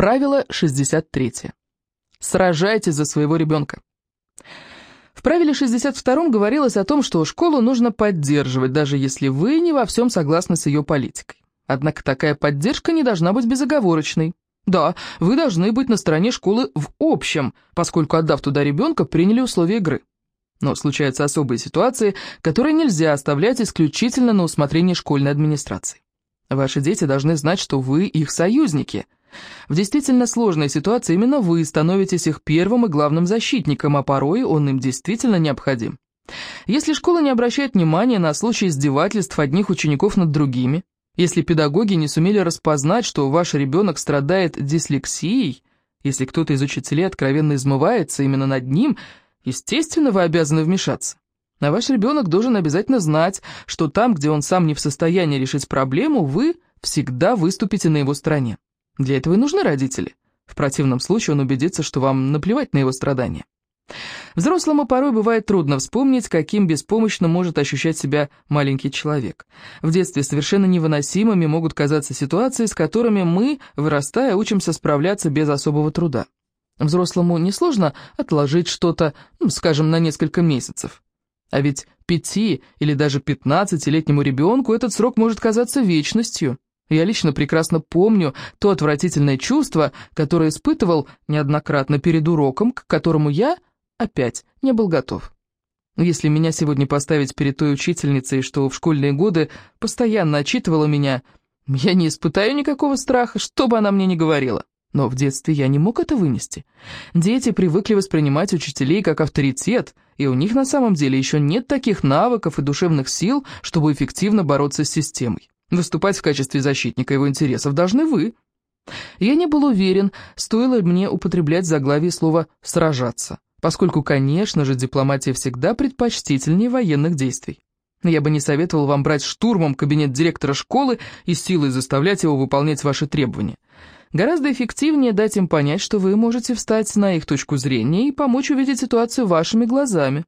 Правило 63. Сражайтесь за своего ребенка. В правиле 62 говорилось о том, что школу нужно поддерживать, даже если вы не во всем согласны с ее политикой. Однако такая поддержка не должна быть безоговорочной. Да, вы должны быть на стороне школы в общем, поскольку, отдав туда ребенка, приняли условия игры. Но случаются особые ситуации, которые нельзя оставлять исключительно на усмотрение школьной администрации. Ваши дети должны знать, что вы их союзники. В действительно сложной ситуации именно вы становитесь их первым и главным защитником, а порой он им действительно необходим. Если школа не обращает внимания на случаи издевательств одних учеников над другими, если педагоги не сумели распознать, что ваш ребенок страдает дислексией, если кто-то из учителей откровенно измывается именно над ним – Естественно, вы обязаны вмешаться. А ваш ребенок должен обязательно знать, что там, где он сам не в состоянии решить проблему, вы всегда выступите на его стороне. Для этого и нужны родители. В противном случае он убедится, что вам наплевать на его страдания. Взрослому порой бывает трудно вспомнить, каким беспомощным может ощущать себя маленький человек. В детстве совершенно невыносимыми могут казаться ситуации, с которыми мы, вырастая, учимся справляться без особого труда. Взрослому несложно отложить что-то, ну, скажем, на несколько месяцев. А ведь пяти или даже пятнадцатилетнему ребенку этот срок может казаться вечностью. Я лично прекрасно помню то отвратительное чувство, которое испытывал неоднократно перед уроком, к которому я опять не был готов. Если меня сегодня поставить перед той учительницей, что в школьные годы постоянно отчитывала меня, я не испытаю никакого страха, что бы она мне ни говорила. Но в детстве я не мог это вынести. Дети привыкли воспринимать учителей как авторитет, и у них на самом деле еще нет таких навыков и душевных сил, чтобы эффективно бороться с системой. Выступать в качестве защитника его интересов должны вы. Я не был уверен, стоило мне употреблять заглавие слова «сражаться», поскольку, конечно же, дипломатия всегда предпочтительнее военных действий. Я бы не советовал вам брать штурмом кабинет директора школы и силой заставлять его выполнять ваши требования. Гораздо эффективнее дать им понять, что вы можете встать на их точку зрения и помочь увидеть ситуацию вашими глазами.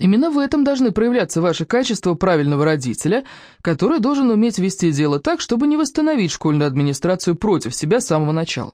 Именно в этом должны проявляться ваши качества правильного родителя, который должен уметь вести дело так, чтобы не восстановить школьную администрацию против себя с самого начала.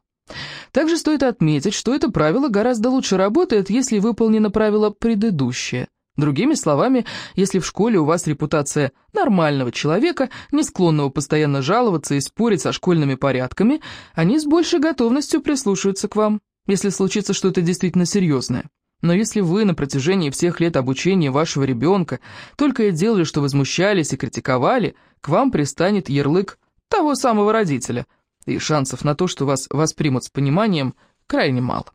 Также стоит отметить, что это правило гораздо лучше работает, если выполнено правило предыдущее. Другими словами, если в школе у вас репутация нормального человека, не склонного постоянно жаловаться и спорить со школьными порядками, они с большей готовностью прислушаются к вам, если случится что-то действительно серьезное. Но если вы на протяжении всех лет обучения вашего ребенка только и делали, что возмущались и критиковали, к вам пристанет ярлык того самого родителя, и шансов на то, что вас воспримут с пониманием, крайне мало.